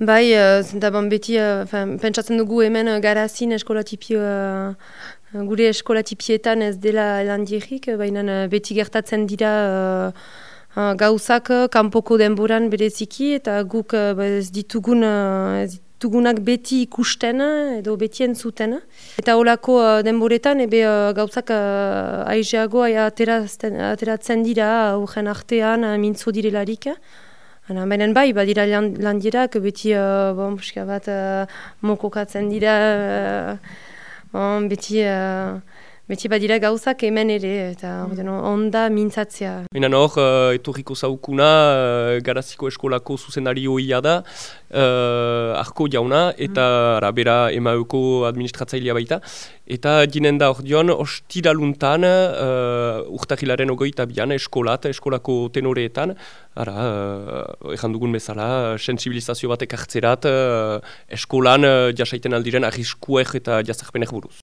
Bai, uh, zentaban beti, uh, pentsatzen dugu hemen uh, garazin eskolatipio, uh, gure eskolatipietan ez dela landierik, baina beti gertatzen dira uh, gauzak kanpoko denboran bereziki, eta guk uh, ez ditugun, uh, ez ditugunak beti ikusten edo beti entzuten. Eta holako uh, denboretan ebe uh, gauzak uh, aizeago ateratzen dira, urgen artean, uh, mintzo direlarik. Baina bai, badira landierak, beti, uh, bon, bat, uh, mokokatzen dira, uh, bon, beti, uh, beti badira gauzak hemen ere, eta mm. onda mintzatzea. Baina hor, uh, etorriko zaukuna, uh, garaziko eskolako zuzenari hoia da, uh, arko jauna, eta mm. arabera emauko administratzailea baita, eta ginen da hor dion, ostiraluntan, uh, urtahilaren ogoita bian, eskolat, eskolako tenoreetan, ara, uh, ezan dugun bezala, sensibilizazio batek hartzerat, uh, eskolan uh, jasaiten aldiren arriskuek eta jazakpenek buruz.